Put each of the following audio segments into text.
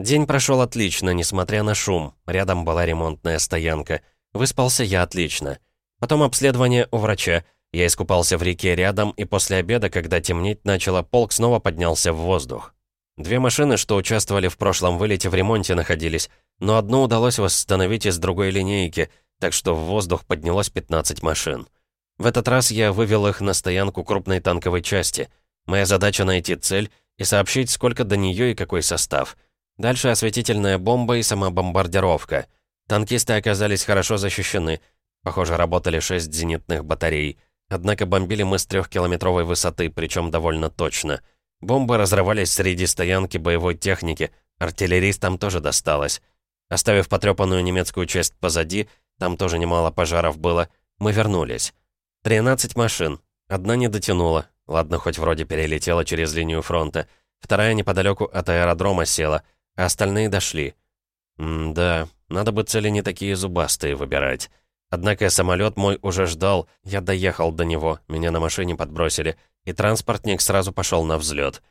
День прошел отлично, несмотря на шум. Рядом была ремонтная стоянка. Выспался я отлично. Потом обследование у врача. Я искупался в реке рядом, и после обеда, когда темнеть начало, полк снова поднялся в воздух. Две машины, что участвовали в прошлом вылете, в ремонте находились, но одну удалось восстановить из другой линейки, так что в воздух поднялось 15 машин. В этот раз я вывел их на стоянку крупной танковой части. Моя задача найти цель и сообщить, сколько до нее и какой состав — Дальше осветительная бомба и сама бомбардировка. Танкисты оказались хорошо защищены. Похоже, работали шесть зенитных батарей. Однако бомбили мы с трехкилометровой высоты, причем довольно точно. Бомбы разрывались среди стоянки боевой техники, артиллеристам тоже досталось. Оставив потрепанную немецкую часть позади, там тоже немало пожаров было, мы вернулись. 13 машин. Одна не дотянула. Ладно, хоть вроде перелетела через линию фронта. Вторая неподалеку от аэродрома села — а остальные дошли. М-да, надо бы цели не такие зубастые выбирать. Однако самолет мой уже ждал, я доехал до него, меня на машине подбросили, и транспортник сразу пошел на взлет.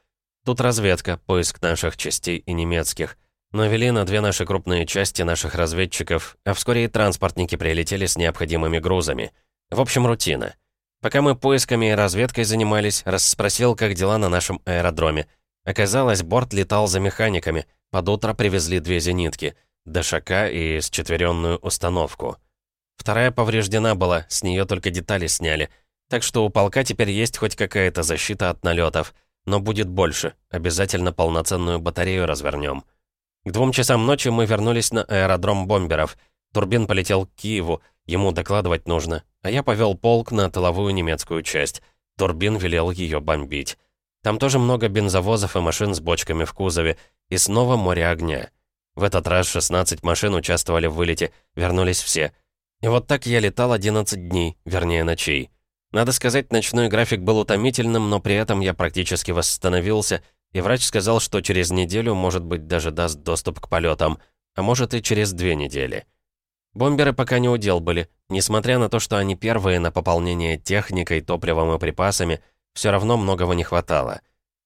Тут разведка, поиск наших частей и немецких. Но вели на две наши крупные части наших разведчиков, а вскоре и транспортники прилетели с необходимыми грузами. В общем, рутина. Пока мы поисками и разведкой занимались, расспросил, как дела на нашем аэродроме. Оказалось, борт летал за механиками — под утро привезли две зенитки, ДШК и счетверенную установку. Вторая повреждена была, с нее только детали сняли. Так что у полка теперь есть хоть какая-то защита от налетов. Но будет больше, обязательно полноценную батарею развернем. К двум часам ночи мы вернулись на аэродром бомберов. Турбин полетел к Киеву, ему докладывать нужно, а я повел полк на тыловую немецкую часть. Турбин велел ее бомбить. Там тоже много бензовозов и машин с бочками в кузове, и снова море огня. В этот раз 16 машин участвовали в вылете, вернулись все. И вот так я летал 11 дней, вернее ночей. Надо сказать, ночной график был утомительным, но при этом я практически восстановился, и врач сказал, что через неделю, может быть, даже даст доступ к полетам, а может и через две недели. Бомберы пока не удел были, несмотря на то, что они первые на пополнение техникой, топливом и припасами, все равно многого не хватало.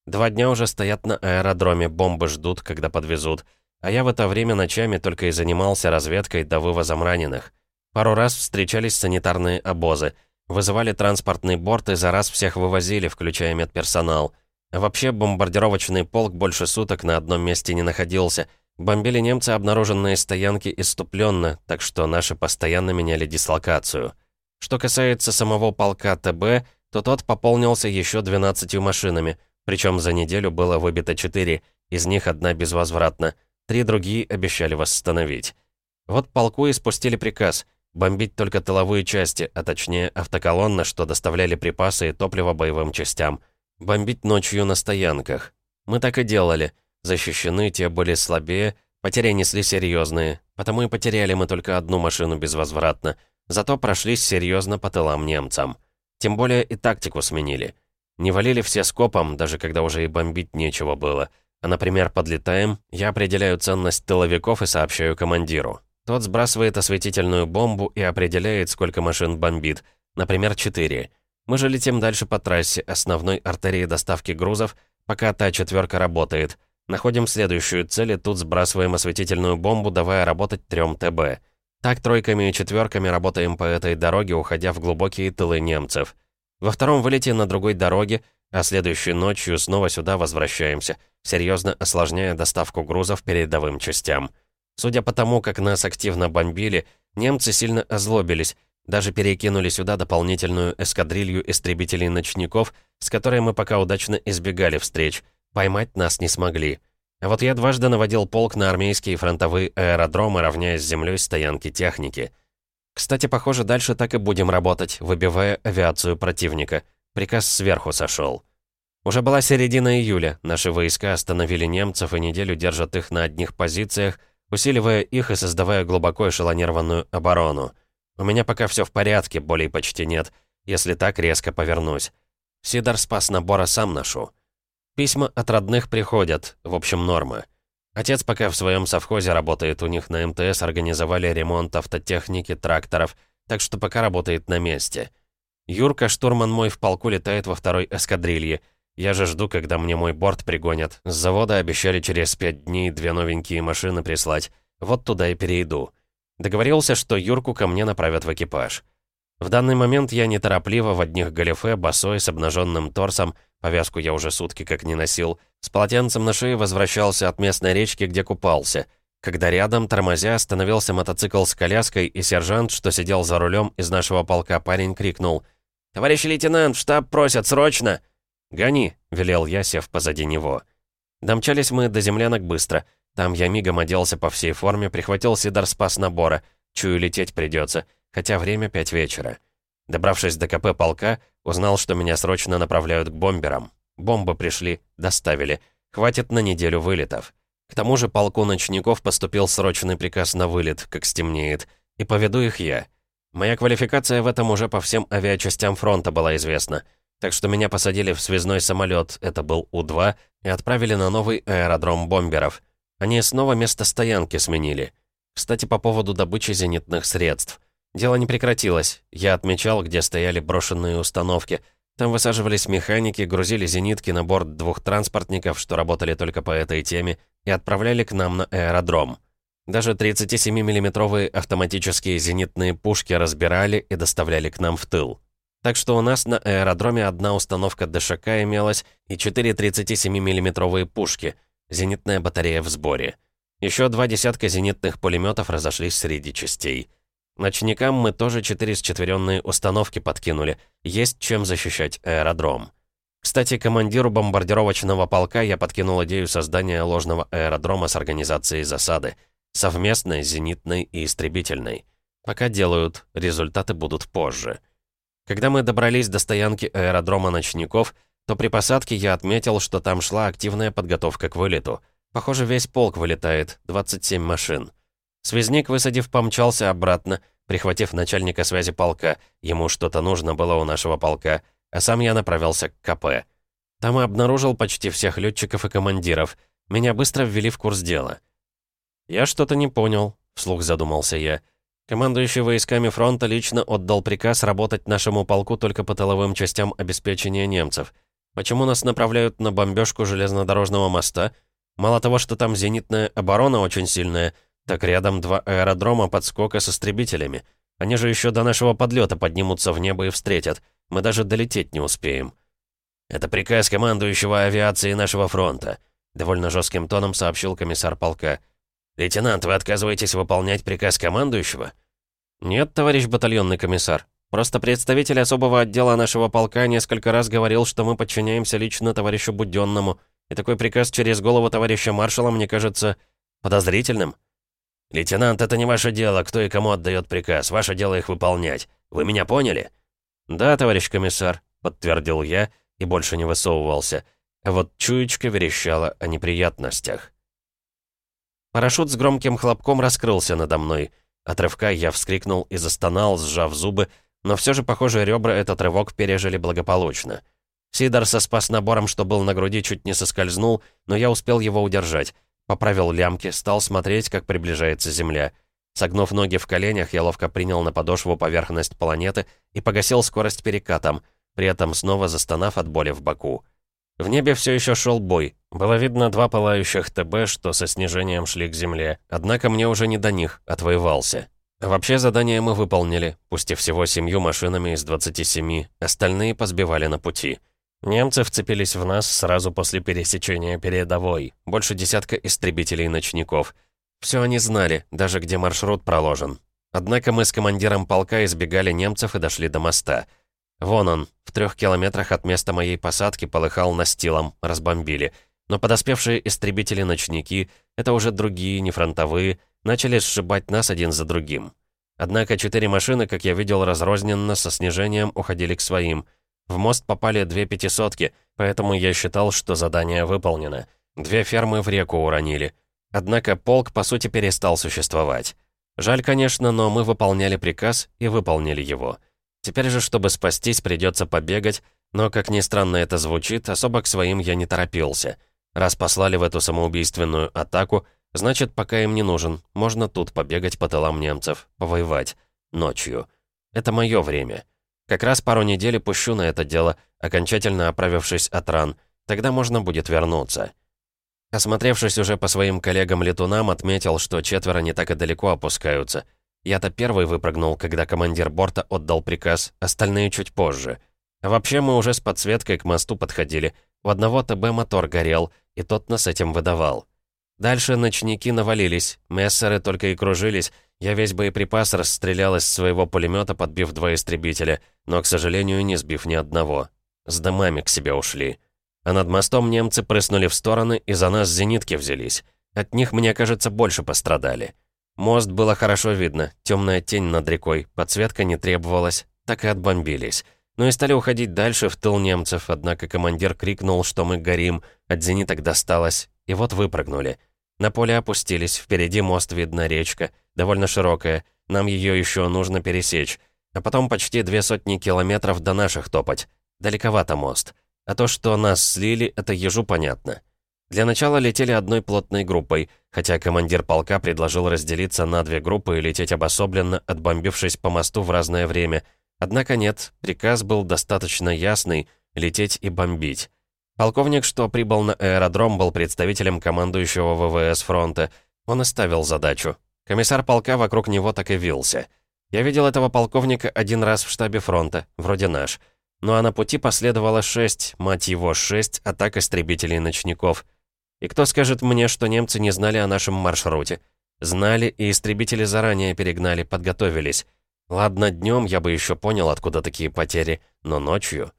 Два дня уже стоят на аэродроме, бомбы ждут, когда подвезут. А я в это время ночами только и занимался разведкой да вывозом раненых. Пару раз встречались санитарные обозы. Вызывали транспортный борт и за раз всех вывозили, включая медперсонал. Вообще бомбардировочный полк больше суток на одном месте не находился. Бомбили немцы обнаруженные стоянки иступленно, так что наши постоянно меняли дислокацию. Что касается самого полка ТБ, то тот пополнился еще 12 машинами — причем за неделю было выбито четыре, из них одна безвозвратно. Три другие обещали восстановить. Вот полку и спустили приказ бомбить только тыловые части, а точнее автоколонны, что доставляли припасы и топливо боевым частям. Бомбить ночью на стоянках. Мы так и делали. Защищены те были слабее, потери несли серьезные, потому и потеряли мы только одну машину безвозвратно. Зато прошлись серьезно по тылам немцам. Тем более и тактику сменили. Не валили все скопом, даже когда уже и бомбить нечего было. А, например, подлетаем, я определяю ценность тыловиков и сообщаю командиру. Тот сбрасывает осветительную бомбу и определяет, сколько машин бомбит. Например, 4. Мы же летим дальше по трассе, основной артерии доставки грузов, пока та четверка работает. Находим следующую цель и тут сбрасываем осветительную бомбу, давая работать 3 ТБ. Так тройками и четверками работаем по этой дороге, уходя в глубокие тылы немцев. Во втором вылете на другой дороге, а следующей ночью снова сюда возвращаемся, серьезно осложняя доставку грузов передовым частям. Судя по тому, как нас активно бомбили, немцы сильно озлобились, даже перекинули сюда дополнительную эскадрилью истребителей-ночников, с которой мы пока удачно избегали встреч. Поймать нас не смогли. А вот я дважды наводил полк на армейские фронтовые аэродромы, равняясь с землей стоянки техники — кстати, похоже, дальше так и будем работать, выбивая авиацию противника. Приказ сверху сошел. Уже была середина июля, наши войска остановили немцев и неделю держат их на одних позициях, усиливая их и создавая глубоко эшелонированную оборону. У меня пока все в порядке, болей почти нет. Если так, резко повернусь. Сидор спас набора сам ношу. Письма от родных приходят, в общем, норма. Отец пока в своем совхозе работает, у них на МТС организовали ремонт автотехники, тракторов, так что пока работает на месте. Юрка, штурман мой, в полку летает во второй эскадрилье. Я же жду, когда мне мой борт пригонят. С завода обещали через пять дней две новенькие машины прислать. Вот туда и перейду. Договорился, что Юрку ко мне направят в экипаж. В данный момент я неторопливо в одних галифе, босой, с обнаженным торсом, повязку я уже сутки как не носил, с полотенцем на шее возвращался от местной речки, где купался, когда рядом, тормозя, остановился мотоцикл с коляской, и сержант, что сидел за рулем из нашего полка, парень крикнул «Товарищ лейтенант, в штаб просят, срочно!» «Гони!» — велел я, сев позади него. Домчались мы до землянок быстро. Там я мигом оделся по всей форме, прихватил сидор спас набора. Чую, лететь придется хотя время пять вечера. Добравшись до КП полка, узнал, что меня срочно направляют к бомберам. Бомбы пришли, доставили. Хватит на неделю вылетов. К тому же полку ночников поступил срочный приказ на вылет, как стемнеет, и поведу их я. Моя квалификация в этом уже по всем авиачастям фронта была известна. Так что меня посадили в связной самолет, это был У-2, и отправили на новый аэродром бомберов. Они снова место стоянки сменили. Кстати, по поводу добычи зенитных средств. Дело не прекратилось. Я отмечал, где стояли брошенные установки. Там высаживались механики, грузили зенитки на борт двух транспортников, что работали только по этой теме, и отправляли к нам на аэродром. Даже 37 миллиметровые автоматические зенитные пушки разбирали и доставляли к нам в тыл. Так что у нас на аэродроме одна установка ДШК имелась и 4 37 миллиметровые пушки, зенитная батарея в сборе. Еще два десятка зенитных пулеметов разошлись среди частей. Ночникам мы тоже четыре счетверенные установки подкинули. Есть чем защищать аэродром. Кстати, командиру бомбардировочного полка я подкинул идею создания ложного аэродрома с организацией засады. Совместной, зенитной и истребительной. Пока делают, результаты будут позже. Когда мы добрались до стоянки аэродрома ночников, то при посадке я отметил, что там шла активная подготовка к вылету. Похоже, весь полк вылетает, 27 машин. Связник, высадив, помчался обратно, прихватив начальника связи полка. Ему что-то нужно было у нашего полка, а сам я направился к КП. Там и обнаружил почти всех летчиков и командиров. Меня быстро ввели в курс дела. «Я что-то не понял», — вслух задумался я. Командующий войсками фронта лично отдал приказ работать нашему полку только по тыловым частям обеспечения немцев. Почему нас направляют на бомбежку железнодорожного моста? Мало того, что там зенитная оборона очень сильная, так рядом два аэродрома подскока с истребителями. Они же еще до нашего подлета поднимутся в небо и встретят. Мы даже долететь не успеем. Это приказ командующего авиации нашего фронта, довольно жестким тоном сообщил комиссар полка. «Лейтенант, вы отказываетесь выполнять приказ командующего?» «Нет, товарищ батальонный комиссар. Просто представитель особого отдела нашего полка несколько раз говорил, что мы подчиняемся лично товарищу Буденному, и такой приказ через голову товарища маршала мне кажется подозрительным». «Лейтенант, это не ваше дело, кто и кому отдает приказ. Ваше дело их выполнять. Вы меня поняли?» «Да, товарищ комиссар», — подтвердил я и больше не высовывался. А вот чуечка верещала о неприятностях. Парашют с громким хлопком раскрылся надо мной. От рывка я вскрикнул и застонал, сжав зубы, но все же, похоже, ребра этот рывок пережили благополучно. Сидор со спас-набором, что был на груди, чуть не соскользнул, но я успел его удержать. Поправил лямки, стал смотреть, как приближается Земля. Согнув ноги в коленях, я ловко принял на подошву поверхность планеты и погасил скорость перекатом, при этом снова застонав от боли в боку. В небе все еще шел бой. Было видно два пылающих ТБ, что со снижением шли к земле. Однако мне уже не до них, отвоевался. Вообще задание мы выполнили, пусть и всего семью машинами из 27, остальные позбивали на пути. Немцы вцепились в нас сразу после пересечения передовой. Больше десятка истребителей-ночников. Все они знали, даже где маршрут проложен. Однако мы с командиром полка избегали немцев и дошли до моста. Вон он, в трех километрах от места моей посадки полыхал настилом, разбомбили. Но подоспевшие истребители-ночники, это уже другие, не фронтовые, начали сшибать нас один за другим. Однако четыре машины, как я видел разрозненно, со снижением уходили к своим — в мост попали две пятисотки, поэтому я считал, что задание выполнено. Две фермы в реку уронили. Однако полк, по сути, перестал существовать. Жаль, конечно, но мы выполняли приказ и выполнили его. Теперь же, чтобы спастись, придется побегать, но, как ни странно это звучит, особо к своим я не торопился. Раз послали в эту самоубийственную атаку, значит, пока им не нужен, можно тут побегать по тылам немцев, повоевать. Ночью. Это мое время. Как раз пару недель пущу на это дело, окончательно оправившись от ран. Тогда можно будет вернуться. Осмотревшись уже по своим коллегам-летунам, отметил, что четверо не так и далеко опускаются. Я-то первый выпрыгнул, когда командир борта отдал приказ, остальные чуть позже. А вообще мы уже с подсветкой к мосту подходили. У одного ТБ мотор горел, и тот нас этим выдавал. Дальше ночники навалились, мессеры только и кружились. Я весь боеприпас расстрелял из своего пулемета, подбив два истребителя, но, к сожалению, не сбив ни одного. С домами к себе ушли. А над мостом немцы прыснули в стороны и за нас зенитки взялись. От них, мне кажется, больше пострадали. Мост было хорошо видно, темная тень над рекой, подсветка не требовалась, так и отбомбились. Ну и стали уходить дальше в тыл немцев, однако командир крикнул, что мы горим, от зениток досталось, и вот выпрыгнули. На поле опустились, впереди мост видна речка, довольно широкая, нам ее еще нужно пересечь, а потом почти две сотни километров до наших топать. Далековато мост. А то, что нас слили, это ежу понятно. Для начала летели одной плотной группой, хотя командир полка предложил разделиться на две группы и лететь обособленно, отбомбившись по мосту в разное время. Однако нет, приказ был достаточно ясный — лететь и бомбить. Полковник, что прибыл на аэродром, был представителем командующего ВВС фронта. Он оставил задачу. Комиссар полка вокруг него так и вился. Я видел этого полковника один раз в штабе фронта, вроде наш — ну а на пути последовало шесть, мать его, шесть атак истребителей-ночников. И кто скажет мне, что немцы не знали о нашем маршруте? Знали, и истребители заранее перегнали, подготовились. Ладно, днем я бы еще понял, откуда такие потери, но ночью...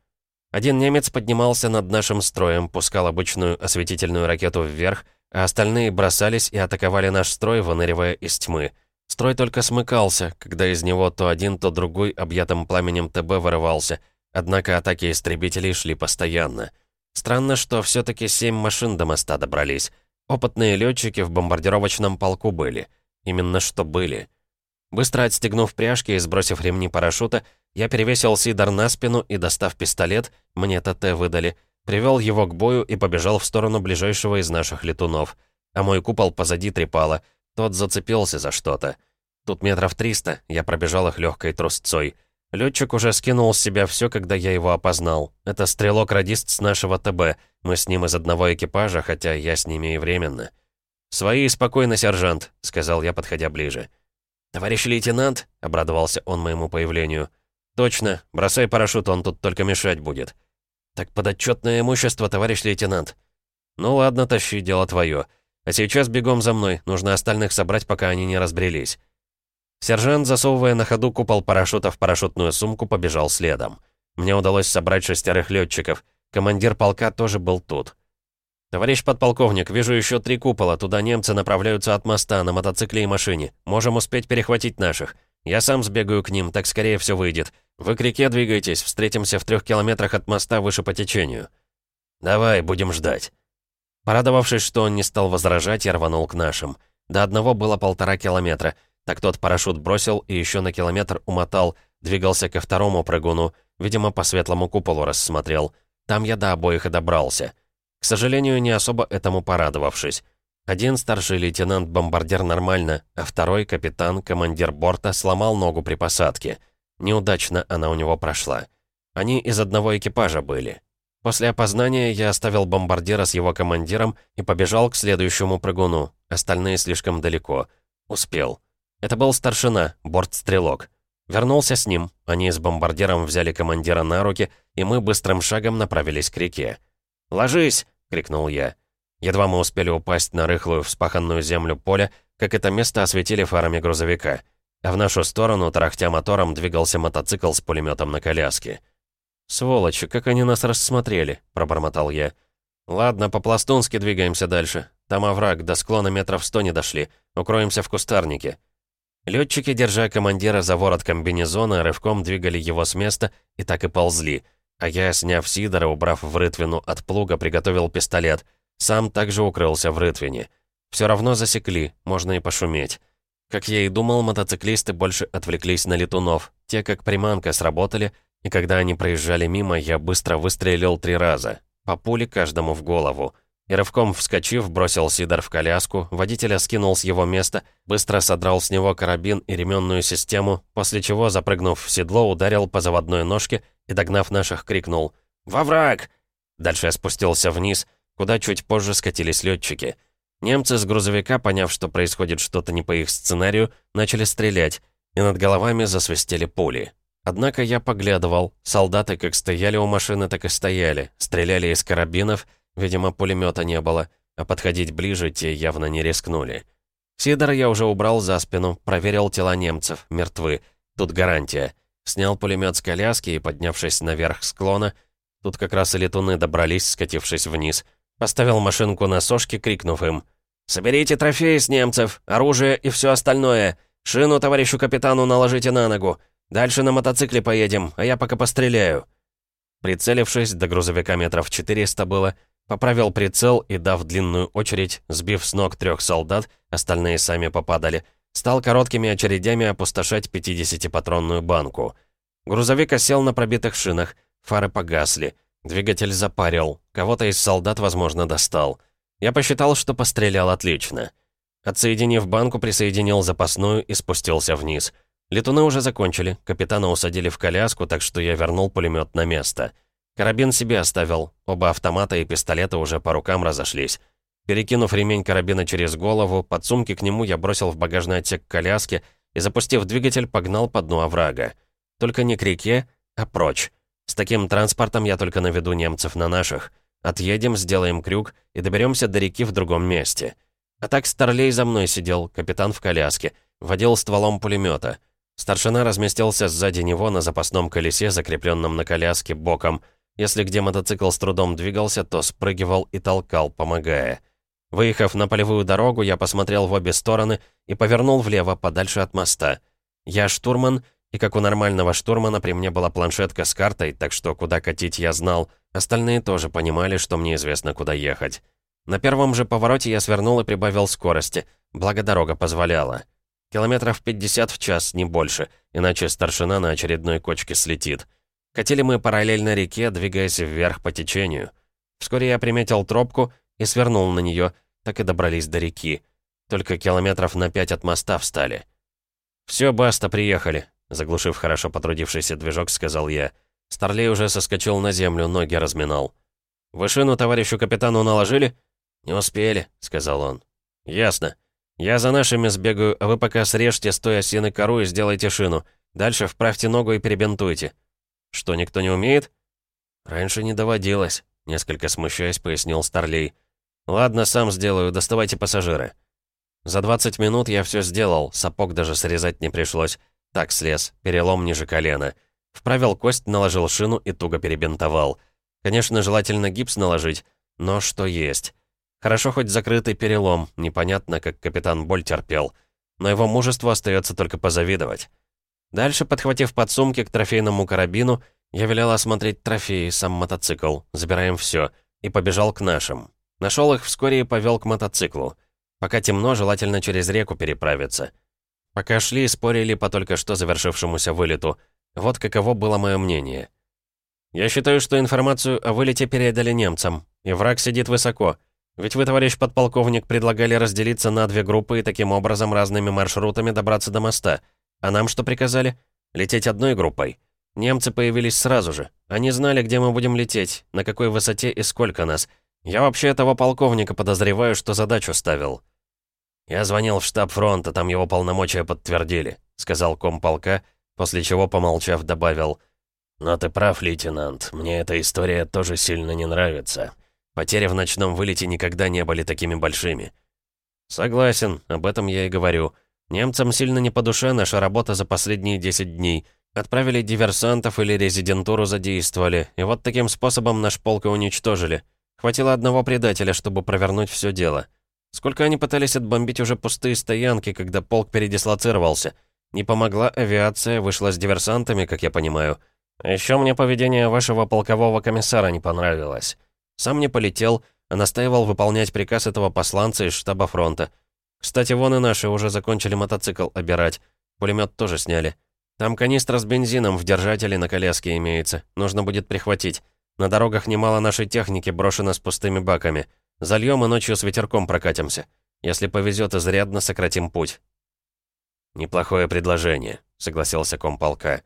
Один немец поднимался над нашим строем, пускал обычную осветительную ракету вверх, а остальные бросались и атаковали наш строй, выныривая из тьмы. Строй только смыкался, когда из него то один, то другой объятым пламенем ТБ вырывался — Однако атаки истребителей шли постоянно. Странно, что все таки семь машин до моста добрались. Опытные летчики в бомбардировочном полку были. Именно что были. Быстро отстегнув пряжки и сбросив ремни парашюта, я перевесил Сидор на спину и, достав пистолет, мне ТТ выдали, привел его к бою и побежал в сторону ближайшего из наших летунов. А мой купол позади трепало. Тот зацепился за что-то. Тут метров триста, я пробежал их легкой трусцой. Летчик уже скинул с себя все, когда я его опознал. Это стрелок-радист с нашего ТБ. Мы с ним из одного экипажа, хотя я с ними и временно. «Свои спокойно, сержант», — сказал я, подходя ближе. «Товарищ лейтенант», — обрадовался он моему появлению. «Точно. Бросай парашют, он тут только мешать будет». «Так подотчетное имущество, товарищ лейтенант». «Ну ладно, тащи, дело твое. А сейчас бегом за мной, нужно остальных собрать, пока они не разбрелись». Сержант, засовывая на ходу купол парашюта в парашютную сумку, побежал следом. Мне удалось собрать шестерых летчиков. Командир полка тоже был тут. «Товарищ подполковник, вижу еще три купола. Туда немцы направляются от моста на мотоцикле и машине. Можем успеть перехватить наших. Я сам сбегаю к ним, так скорее все выйдет. Вы к реке двигайтесь, встретимся в трех километрах от моста выше по течению». «Давай, будем ждать». Порадовавшись, что он не стал возражать, я рванул к нашим. До одного было полтора километра. Так тот парашют бросил и еще на километр умотал, двигался ко второму прыгуну, видимо, по светлому куполу рассмотрел. Там я до обоих и добрался. К сожалению, не особо этому порадовавшись. Один старший лейтенант-бомбардир нормально, а второй капитан, командир борта, сломал ногу при посадке. Неудачно она у него прошла. Они из одного экипажа были. После опознания я оставил бомбардира с его командиром и побежал к следующему прыгуну. Остальные слишком далеко. Успел. Это был старшина, бортстрелок. Вернулся с ним, они с бомбардиром взяли командира на руки, и мы быстрым шагом направились к реке. «Ложись!» — крикнул я. Едва мы успели упасть на рыхлую вспаханную землю поля, как это место осветили фарами грузовика. А в нашу сторону, тарахтя мотором, двигался мотоцикл с пулеметом на коляске. «Сволочи, как они нас рассмотрели!» — пробормотал я. «Ладно, по-пластунски двигаемся дальше. Там овраг, до склона метров сто не дошли. Укроемся в кустарнике». Летчики, держа командира за ворот комбинезона, рывком двигали его с места и так и ползли. А я, сняв сидора, убрав в рытвину от плуга, приготовил пистолет. Сам также укрылся в рытвине. Все равно засекли, можно и пошуметь. Как я и думал, мотоциклисты больше отвлеклись на летунов. Те, как приманка, сработали, и когда они проезжали мимо, я быстро выстрелил три раза. По пуле каждому в голову. И рывком вскочив, бросил Сидор в коляску, водителя скинул с его места, быстро содрал с него карабин и ременную систему, после чего, запрыгнув в седло, ударил по заводной ножке и, догнав наших, крикнул «Во враг!». Дальше я спустился вниз, куда чуть позже скатились летчики. Немцы с грузовика, поняв, что происходит что-то не по их сценарию, начали стрелять, и над головами засвистели пули. Однако я поглядывал, солдаты как стояли у машины, так и стояли, стреляли из карабинов, видимо, пулемета не было, а подходить ближе те явно не рискнули. Сидор я уже убрал за спину, проверил тела немцев, мертвы, тут гарантия. Снял пулемет с коляски и, поднявшись наверх склона, тут как раз и летуны добрались, скатившись вниз, поставил машинку на сошке, крикнув им «Соберите трофеи с немцев, оружие и все остальное!» «Шину товарищу капитану наложите на ногу. Дальше на мотоцикле поедем, а я пока постреляю». Прицелившись, до грузовика метров 400 было, поправил прицел и, дав длинную очередь, сбив с ног трех солдат, остальные сами попадали, стал короткими очередями опустошать 50-патронную банку. Грузовик осел на пробитых шинах, фары погасли, двигатель запарил, кого-то из солдат, возможно, достал. Я посчитал, что пострелял отлично. Отсоединив банку, присоединил запасную и спустился вниз. Летуны уже закончили, капитана усадили в коляску, так что я вернул пулемет на место. Карабин себе оставил, оба автомата и пистолета уже по рукам разошлись. Перекинув ремень карабина через голову, под сумки к нему я бросил в багажный отсек коляски и, запустив двигатель, погнал по дну оврага. Только не к реке, а прочь. С таким транспортом я только наведу немцев на наших. Отъедем, сделаем крюк и доберемся до реки в другом месте. А так Старлей за мной сидел, капитан в коляске, водил стволом пулемета. Старшина разместился сзади него на запасном колесе, закрепленном на коляске, боком. Если где мотоцикл с трудом двигался, то спрыгивал и толкал, помогая. Выехав на полевую дорогу, я посмотрел в обе стороны и повернул влево, подальше от моста. Я штурман, и как у нормального штурмана при мне была планшетка с картой, так что куда катить я знал. Остальные тоже понимали, что мне известно, куда ехать. На первом же повороте я свернул и прибавил скорости, благо дорога позволяла. Километров 50 в час, не больше, иначе старшина на очередной кочке слетит. Катили мы параллельно реке, двигаясь вверх по течению. Вскоре я приметил тропку и свернул на нее, так и добрались до реки. Только километров на пять от моста встали. «Все, баста, приехали», — заглушив хорошо потрудившийся движок, сказал я. Старлей уже соскочил на землю, ноги разминал. «Вы товарищу капитану наложили?» «Не успели», — сказал он. «Ясно. Я за нашими сбегаю, а вы пока срежьте с той осины кору и сделайте шину. Дальше вправьте ногу и перебинтуйте». «Что, никто не умеет?» «Раньше не доводилось», — несколько смущаясь, пояснил Старлей. «Ладно, сам сделаю, доставайте пассажиры». За 20 минут я все сделал, сапог даже срезать не пришлось. Так слез, перелом ниже колена. Вправил кость, наложил шину и туго перебинтовал. Конечно, желательно гипс наложить, но что есть. Хорошо хоть закрытый перелом, непонятно, как капитан боль терпел. Но его мужеству остается только позавидовать. Дальше, подхватив подсумки к трофейному карабину, я велел осмотреть трофеи, сам мотоцикл, забираем все, и побежал к нашим. Нашел их вскоре и повел к мотоциклу. Пока темно, желательно через реку переправиться. Пока шли, спорили по только что завершившемуся вылету. Вот каково было мое мнение. Я считаю, что информацию о вылете передали немцам, и враг сидит высоко. Ведь вы, товарищ подполковник, предлагали разделиться на две группы и таким образом разными маршрутами добраться до моста. А нам что приказали? Лететь одной группой. Немцы появились сразу же. Они знали, где мы будем лететь, на какой высоте и сколько нас. Я вообще этого полковника подозреваю, что задачу ставил. Я звонил в штаб фронта, там его полномочия подтвердили, сказал комполка, после чего, помолчав, добавил. Но ты прав, лейтенант, мне эта история тоже сильно не нравится. Потери в ночном вылете никогда не были такими большими. Согласен, об этом я и говорю. Немцам сильно не по душе наша работа за последние 10 дней. Отправили диверсантов или резидентуру задействовали, и вот таким способом наш полк и уничтожили. Хватило одного предателя, чтобы провернуть все дело. Сколько они пытались отбомбить уже пустые стоянки, когда полк передислоцировался. Не помогла авиация, вышла с диверсантами, как я понимаю. Еще мне поведение вашего полкового комиссара не понравилось. Сам не полетел, а настаивал выполнять приказ этого посланца из штаба фронта. Кстати, вон и наши уже закончили мотоцикл обирать. Пулемет тоже сняли. Там канистра с бензином в держателе на коляске имеется. Нужно будет прихватить. На дорогах немало нашей техники брошено с пустыми баками. Зальем и ночью с ветерком прокатимся. Если повезет, изрядно сократим путь. «Неплохое предложение», — согласился комполка.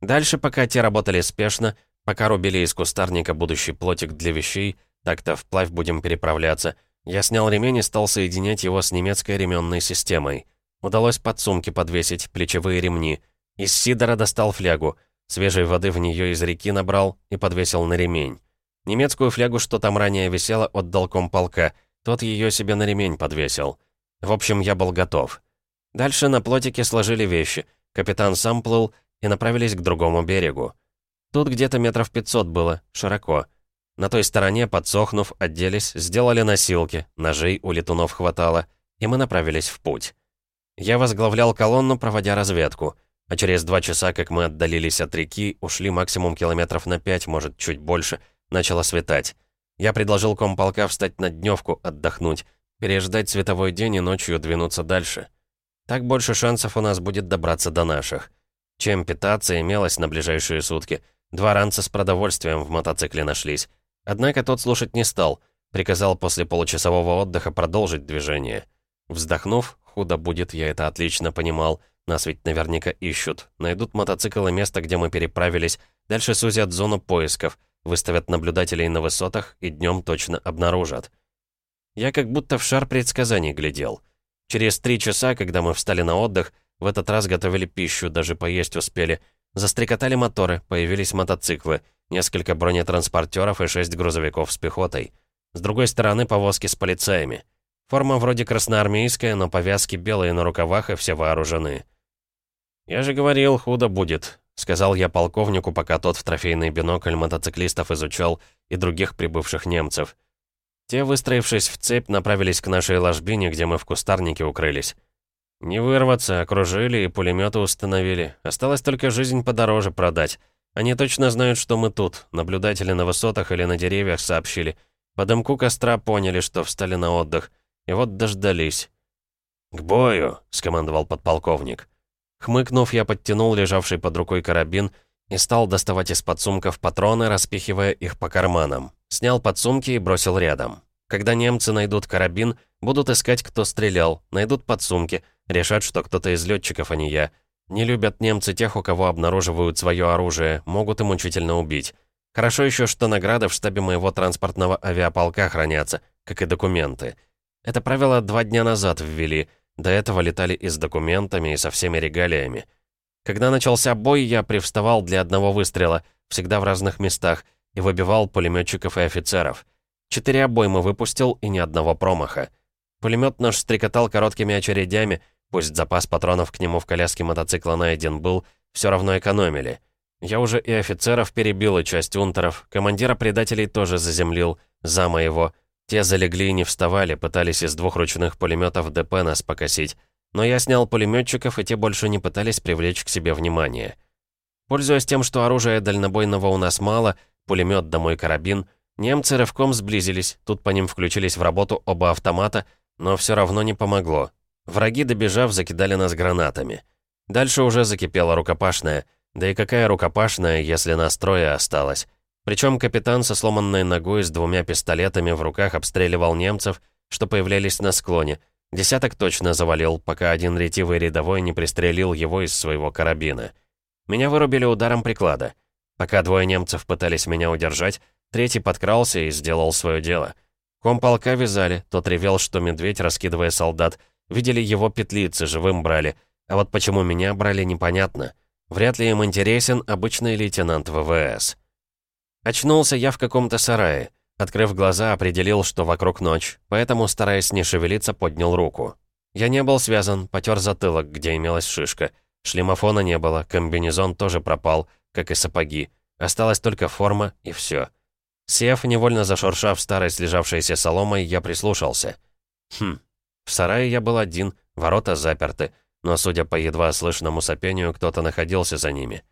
Дальше, пока те работали спешно, Пока рубили из кустарника будущий плотик для вещей, так-то вплавь будем переправляться, я снял ремень и стал соединять его с немецкой ременной системой. Удалось подсумки подвесить, плечевые ремни. Из Сидора достал флягу. Свежей воды в нее из реки набрал и подвесил на ремень. Немецкую флягу, что там ранее висела, отдал комполка. Тот ее себе на ремень подвесил. В общем, я был готов. Дальше на плотике сложили вещи. Капитан сам плыл и направились к другому берегу. Тут где-то метров пятьсот было, широко. На той стороне, подсохнув, оделись, сделали носилки, ножей у летунов хватало, и мы направились в путь. Я возглавлял колонну, проводя разведку, а через два часа, как мы отдалились от реки, ушли максимум километров на пять, может, чуть больше, начало светать. Я предложил комполка встать на дневку, отдохнуть, переждать световой день и ночью двинуться дальше. Так больше шансов у нас будет добраться до наших. Чем питаться имелось на ближайшие сутки. Два ранца с продовольствием в мотоцикле нашлись. Однако тот слушать не стал. Приказал после получасового отдыха продолжить движение. Вздохнув, худо будет, я это отлично понимал. Нас ведь наверняка ищут. Найдут мотоцикл и место, где мы переправились. Дальше сузят зону поисков. Выставят наблюдателей на высотах и днем точно обнаружат. Я как будто в шар предсказаний глядел. Через три часа, когда мы встали на отдых, в этот раз готовили пищу, даже поесть успели. Застрекотали моторы, появились мотоциклы, несколько бронетранспортеров и шесть грузовиков с пехотой. С другой стороны повозки с полицаями. Форма вроде красноармейская, но повязки белые на рукавах и все вооружены. «Я же говорил, худо будет», — сказал я полковнику, пока тот в трофейный бинокль мотоциклистов изучал и других прибывших немцев. Те, выстроившись в цепь, направились к нашей ложбине, где мы в кустарнике укрылись. Не вырваться, окружили и пулеметы установили. Осталось только жизнь подороже продать. Они точно знают, что мы тут. Наблюдатели на высотах или на деревьях сообщили. По дымку костра поняли, что встали на отдых. И вот дождались. «К бою!» — скомандовал подполковник. Хмыкнув, я подтянул лежавший под рукой карабин и стал доставать из подсумков патроны, распихивая их по карманам. Снял подсумки и бросил рядом. Когда немцы найдут карабин, будут искать, кто стрелял, найдут подсумки, решат, что кто-то из летчиков, а не я. Не любят немцы тех, у кого обнаруживают свое оружие, могут и мучительно убить. Хорошо еще, что награды в штабе моего транспортного авиаполка хранятся, как и документы. Это правило два дня назад ввели, до этого летали и с документами, и со всеми регалиями. Когда начался бой, я привставал для одного выстрела, всегда в разных местах, и выбивал пулеметчиков и офицеров. Четыре обоймы выпустил и ни одного промаха. Пулемет наш стрекотал короткими очередями, пусть запас патронов к нему в коляске мотоцикла найден был, все равно экономили. Я уже и офицеров перебил, и часть унтеров, командира предателей тоже заземлил, за моего. Те залегли и не вставали, пытались из двух ручных пулеметов ДП нас покосить. Но я снял пулеметчиков, и те больше не пытались привлечь к себе внимание. Пользуясь тем, что оружия дальнобойного у нас мало, пулемет да мой карабин — Немцы рывком сблизились, тут по ним включились в работу оба автомата, но все равно не помогло. Враги, добежав, закидали нас гранатами. Дальше уже закипела рукопашная. Да и какая рукопашная, если нас трое осталось? Причем капитан со сломанной ногой с двумя пистолетами в руках обстреливал немцев, что появлялись на склоне. Десяток точно завалил, пока один ретивый рядовой не пристрелил его из своего карабина. Меня вырубили ударом приклада. Пока двое немцев пытались меня удержать, Третий подкрался и сделал свое дело. Комполка вязали, тот ревел, что медведь, раскидывая солдат. Видели его петлицы, живым брали. А вот почему меня брали, непонятно. Вряд ли им интересен обычный лейтенант ВВС. Очнулся я в каком-то сарае. Открыв глаза, определил, что вокруг ночь, поэтому, стараясь не шевелиться, поднял руку. Я не был связан, потер затылок, где имелась шишка. Шлемофона не было, комбинезон тоже пропал, как и сапоги. Осталась только форма, и все. Сев, невольно зашуршав старой слежавшейся соломой, я прислушался. Хм, в сарае я был один, ворота заперты, но, судя по едва слышному сопению, кто-то находился за ними.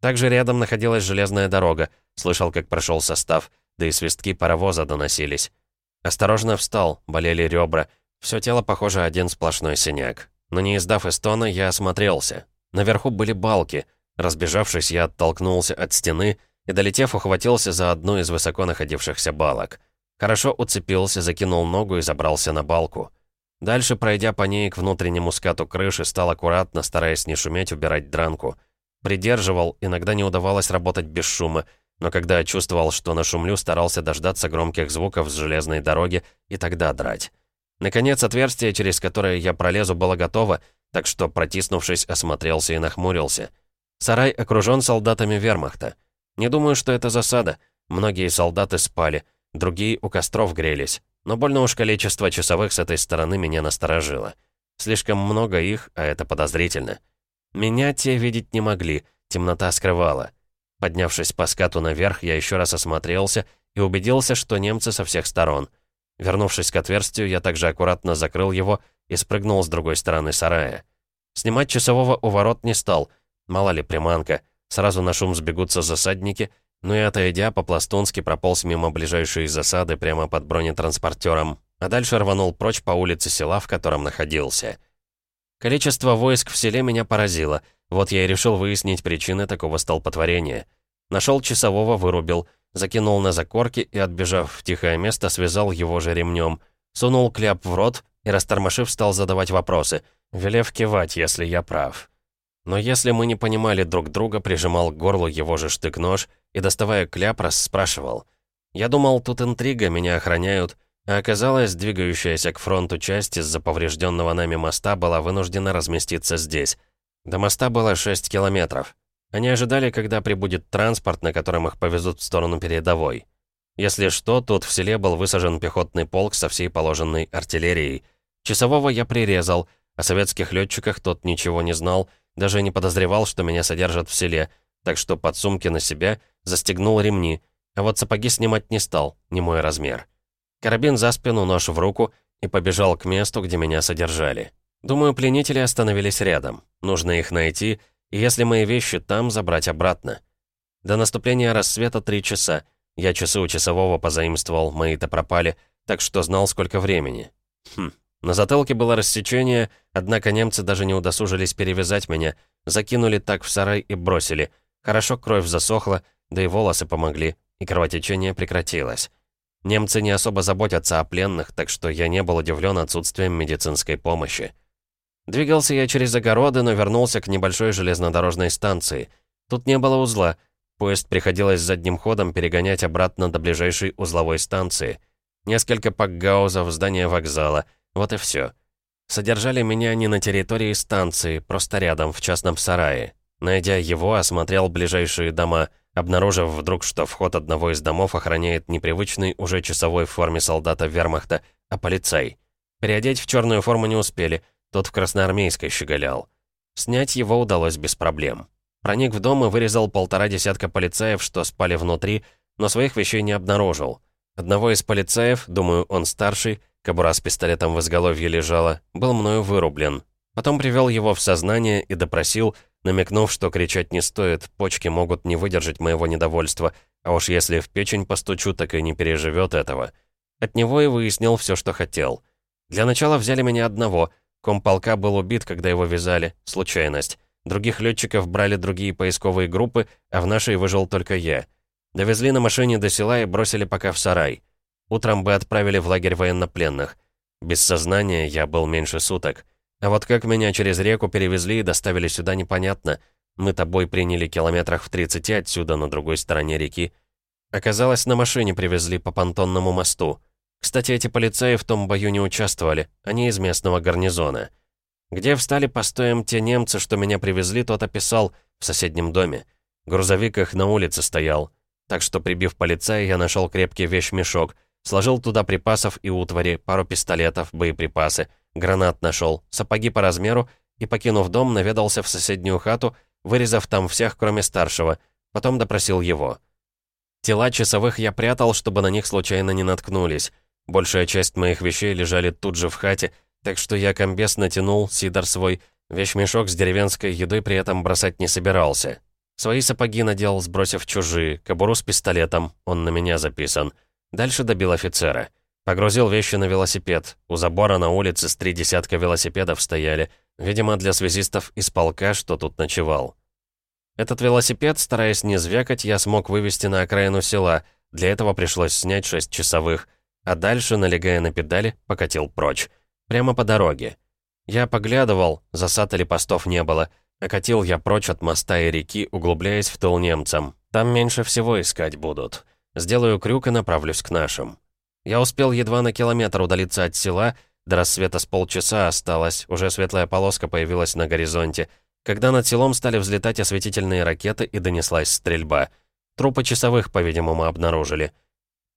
Также рядом находилась железная дорога, слышал, как прошел состав, да и свистки паровоза доносились. Осторожно встал, болели ребра, все тело, похоже, один сплошной синяк. Но не издав эстона, я осмотрелся. Наверху были балки. Разбежавшись, я оттолкнулся от стены и, долетев, ухватился за одну из высоко находившихся балок. Хорошо уцепился, закинул ногу и забрался на балку. Дальше, пройдя по ней к внутреннему скату крыши, стал аккуратно, стараясь не шуметь, убирать дранку. Придерживал, иногда не удавалось работать без шума. Но когда чувствовал, что нашумлю, старался дождаться громких звуков с железной дороги и тогда драть. Наконец, отверстие, через которое я пролезу, было готово, так что, протиснувшись, осмотрелся и нахмурился. Сарай окружен солдатами вермахта. Не думаю, что это засада. Многие солдаты спали, другие у костров грелись. Но больно уж количество часовых с этой стороны меня насторожило. Слишком много их, а это подозрительно. Меня те видеть не могли, темнота скрывала. Поднявшись по скату наверх, я еще раз осмотрелся и убедился, что немцы со всех сторон. Вернувшись к отверстию, я также аккуратно закрыл его и спрыгнул с другой стороны сарая. Снимать часового у ворот не стал, мало ли приманка, сразу на шум сбегутся засадники, но и отойдя, по-пластунски прополз мимо ближайшей засады прямо под бронетранспортером, а дальше рванул прочь по улице села, в котором находился. Количество войск в селе меня поразило, вот я и решил выяснить причины такого столпотворения. Нашел часового, вырубил, закинул на закорки и, отбежав в тихое место, связал его же ремнем, сунул кляп в рот и, растормошив, стал задавать вопросы, велев кивать, если я прав. Но если мы не понимали друг друга, прижимал к горлу его же штык-нож и, доставая кляп, расспрашивал. Я думал, тут интрига, меня охраняют, а оказалось, двигающаяся к фронту часть из-за поврежденного нами моста была вынуждена разместиться здесь. До моста было 6 километров. Они ожидали, когда прибудет транспорт, на котором их повезут в сторону передовой. Если что, тут в селе был высажен пехотный полк со всей положенной артиллерией. Часового я прирезал, о советских летчиках тот ничего не знал, даже не подозревал, что меня содержат в селе, так что под сумки на себя застегнул ремни, а вот сапоги снимать не стал, не мой размер. Карабин за спину, нож в руку и побежал к месту, где меня содержали. Думаю, пленители остановились рядом. Нужно их найти, и если мои вещи там, забрать обратно. До наступления рассвета три часа. Я часы у часового позаимствовал, мои-то пропали, так что знал, сколько времени. Хм, на затылке было рассечение, однако немцы даже не удосужились перевязать меня, закинули так в сарай и бросили. Хорошо кровь засохла, да и волосы помогли, и кровотечение прекратилось. Немцы не особо заботятся о пленных, так что я не был удивлен отсутствием медицинской помощи. Двигался я через огороды, но вернулся к небольшой железнодорожной станции. Тут не было узла. Поезд приходилось задним ходом перегонять обратно до ближайшей узловой станции. Несколько пакгаузов, здание вокзала — вот и все. Содержали меня не на территории станции, просто рядом, в частном сарае. Найдя его, осмотрел ближайшие дома, обнаружив вдруг, что вход одного из домов охраняет непривычный уже часовой в форме солдата вермахта, а полицай. Переодеть в черную форму не успели, тот в красноармейской щеголял. Снять его удалось без проблем. Проник в дом и вырезал полтора десятка полицаев, что спали внутри, но своих вещей не обнаружил. Одного из полицаев, думаю, он старший, Кобура с пистолетом в изголовье лежала, был мною вырублен. Потом привел его в сознание и допросил, намекнув, что кричать не стоит, почки могут не выдержать моего недовольства, а уж если в печень постучу, так и не переживет этого. От него и выяснил все, что хотел. Для начала взяли меня одного. Комполка был убит, когда его вязали. Случайность. Других летчиков брали другие поисковые группы, а в нашей выжил только я. Довезли на машине до села и бросили пока в сарай. Утром бы отправили в лагерь военнопленных. Без сознания я был меньше суток. А вот как меня через реку перевезли и доставили сюда, непонятно. Мы тобой приняли километрах в 30 отсюда, на другой стороне реки. Оказалось, на машине привезли по понтонному мосту. Кстати, эти полицаи в том бою не участвовали, они из местного гарнизона. Где встали постоем те немцы, что меня привезли, тот описал в соседнем доме. Грузовик их на улице стоял. Так что, прибив полицая, я нашел крепкий вещмешок — Сложил туда припасов и утвари, пару пистолетов, боеприпасы, гранат нашел, сапоги по размеру и, покинув дом, наведался в соседнюю хату, вырезав там всех, кроме старшего, потом допросил его. Тела часовых я прятал, чтобы на них случайно не наткнулись. Большая часть моих вещей лежали тут же в хате, так что я комбес натянул, сидор свой, вещмешок с деревенской едой при этом бросать не собирался. Свои сапоги надел, сбросив чужие, кобуру с пистолетом, он на меня записан — Дальше добил офицера. Погрузил вещи на велосипед. У забора на улице с три десятка велосипедов стояли. Видимо, для связистов из полка, что тут ночевал. Этот велосипед, стараясь не звякать, я смог вывести на окраину села. Для этого пришлось снять шесть часовых. А дальше, налегая на педали, покатил прочь. Прямо по дороге. Я поглядывал, засад или постов не было. Окатил я прочь от моста и реки, углубляясь в тыл немцам. Там меньше всего искать будут. Сделаю крюк и направлюсь к нашим. Я успел едва на километр удалиться от села, до рассвета с полчаса осталось, уже светлая полоска появилась на горизонте, когда над селом стали взлетать осветительные ракеты и донеслась стрельба. Трупы часовых, по-видимому, обнаружили.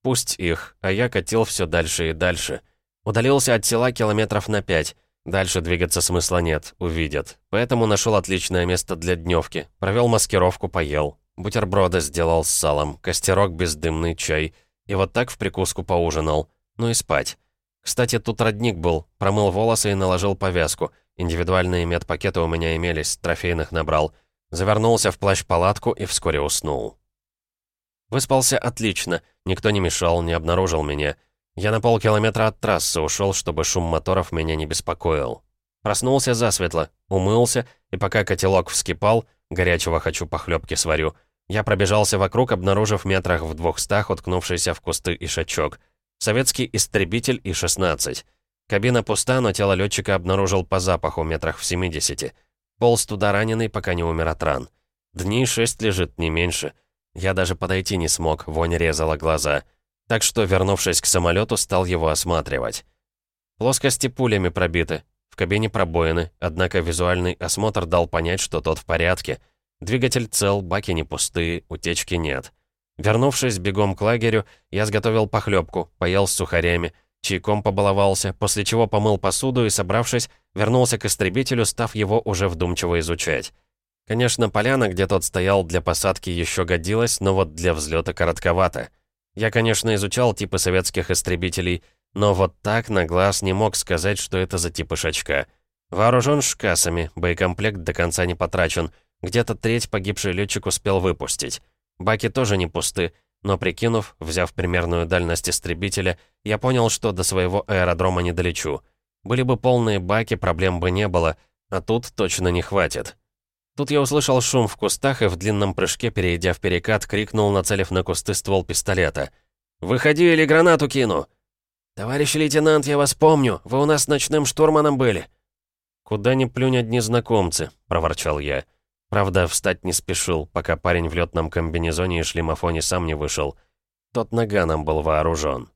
Пусть их, а я катил все дальше и дальше. Удалился от села километров на пять. Дальше двигаться смысла нет, увидят. Поэтому нашел отличное место для дневки. Провел маскировку, поел. Бутерброды сделал с салом, костерок, бездымный чай. И вот так в прикуску поужинал. Ну и спать. Кстати, тут родник был. Промыл волосы и наложил повязку. Индивидуальные медпакеты у меня имелись, трофейных набрал. Завернулся в плащ-палатку и вскоре уснул. Выспался отлично. Никто не мешал, не обнаружил меня. Я на полкилометра от трассы ушел, чтобы шум моторов меня не беспокоил. Проснулся засветло, умылся, и пока котелок вскипал, горячего хочу похлебки сварю, я пробежался вокруг, обнаружив метрах в двухстах уткнувшийся в кусты ишачок. Советский истребитель И-16. Кабина пуста, но тело летчика обнаружил по запаху метрах в 70. Полз туда раненый, пока не умер от ран. Дней шесть лежит, не меньше. Я даже подойти не смог, вонь резала глаза. Так что, вернувшись к самолету, стал его осматривать. Плоскости пулями пробиты, в кабине пробоины, однако визуальный осмотр дал понять, что тот в порядке. Двигатель цел, баки не пустые, утечки нет. Вернувшись бегом к лагерю, я сготовил похлебку, поел с сухарями, чайком побаловался, после чего помыл посуду и, собравшись, вернулся к истребителю, став его уже вдумчиво изучать. Конечно, поляна, где тот стоял для посадки, еще годилась, но вот для взлета коротковато. Я, конечно, изучал типы советских истребителей, но вот так на глаз не мог сказать, что это за типы шачка. Вооружен шкасами, боекомплект до конца не потрачен, где-то треть погибший летчик успел выпустить. Баки тоже не пусты, но прикинув, взяв примерную дальность истребителя, я понял, что до своего аэродрома не долечу. Были бы полные баки, проблем бы не было, а тут точно не хватит. Тут я услышал шум в кустах и в длинном прыжке, перейдя в перекат, крикнул, нацелив на кусты ствол пистолета. «Выходи или гранату кину!» «Товарищ лейтенант, я вас помню, вы у нас ночным штурманом были». «Куда ни плюнь одни знакомцы», — проворчал я. Правда, встать не спешил, пока парень в летном комбинезоне и шлемофоне сам не вышел. Тот наганом был вооружен.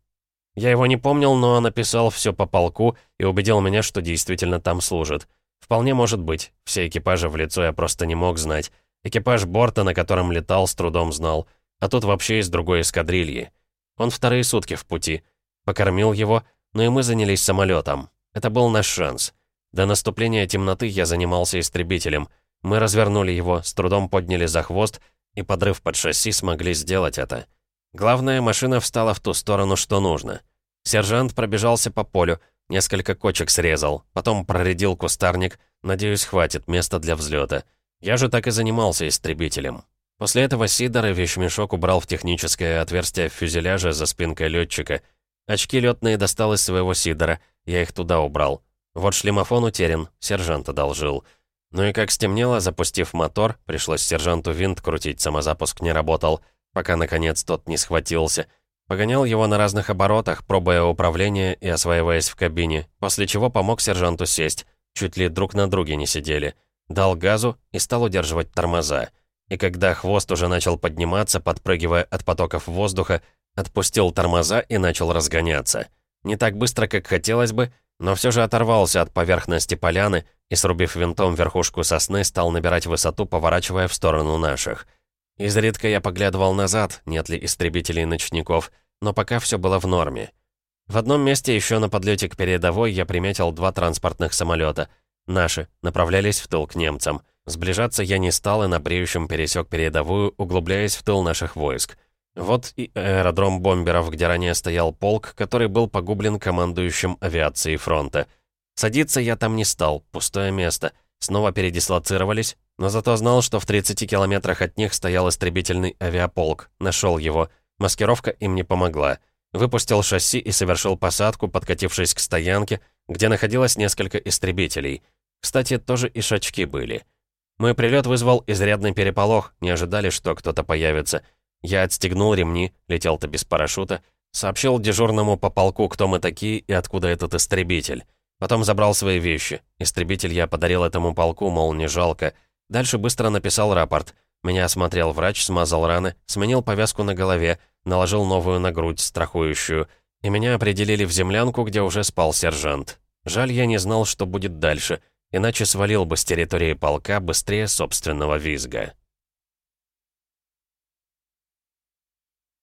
Я его не помнил, но написал все по полку и убедил меня, что действительно там служит. Вполне может быть. Все экипажи в лицо я просто не мог знать. Экипаж борта, на котором летал, с трудом знал. А тут вообще из другой эскадрильи. Он вторые сутки в пути. Покормил его, но и мы занялись самолетом. Это был наш шанс. До наступления темноты я занимался истребителем. Мы развернули его, с трудом подняли за хвост, и, подрыв под шасси, смогли сделать это. Главная машина встала в ту сторону, что нужно. Сержант пробежался по полю, Несколько кочек срезал, потом проредил кустарник. Надеюсь, хватит места для взлета. Я же так и занимался истребителем. После этого Сидор и вещмешок убрал в техническое отверстие фюзеляжа за спинкой летчика. Очки летные достал из своего Сидора, я их туда убрал. Вот шлемофон утерян, сержант одолжил. Ну и как стемнело, запустив мотор, пришлось сержанту винт крутить, самозапуск не работал, пока, наконец, тот не схватился — Погонял его на разных оборотах, пробуя управление и осваиваясь в кабине, после чего помог сержанту сесть. Чуть ли друг на друге не сидели. Дал газу и стал удерживать тормоза. И когда хвост уже начал подниматься, подпрыгивая от потоков воздуха, отпустил тормоза и начал разгоняться. Не так быстро, как хотелось бы, но все же оторвался от поверхности поляны и, срубив винтом верхушку сосны, стал набирать высоту, поворачивая в сторону наших. Изредка я поглядывал назад, нет ли истребителей-ночников, но пока все было в норме. В одном месте еще на подлете к передовой я приметил два транспортных самолета. Наши, направлялись в тыл к немцам. Сближаться я не стал и на бреющем пересек передовую, углубляясь в тыл наших войск. Вот и аэродром бомберов, где ранее стоял полк, который был погублен командующим авиацией фронта. Садиться я там не стал, пустое место. Снова передислоцировались, но зато знал, что в 30 километрах от них стоял истребительный авиаполк. Нашел его. Маскировка им не помогла. Выпустил шасси и совершил посадку, подкатившись к стоянке, где находилось несколько истребителей. Кстати, тоже и шачки были. Мой прилет вызвал изрядный переполох, не ожидали, что кто-то появится. Я отстегнул ремни, летел-то без парашюта, сообщил дежурному по полку, кто мы такие и откуда этот истребитель. Потом забрал свои вещи. Истребитель я подарил этому полку, мол, не жалко. Дальше быстро написал рапорт. Меня осмотрел врач, смазал раны, сменил повязку на голове, наложил новую на грудь, страхующую, и меня определили в землянку, где уже спал сержант. Жаль, я не знал, что будет дальше, иначе свалил бы с территории полка быстрее собственного визга.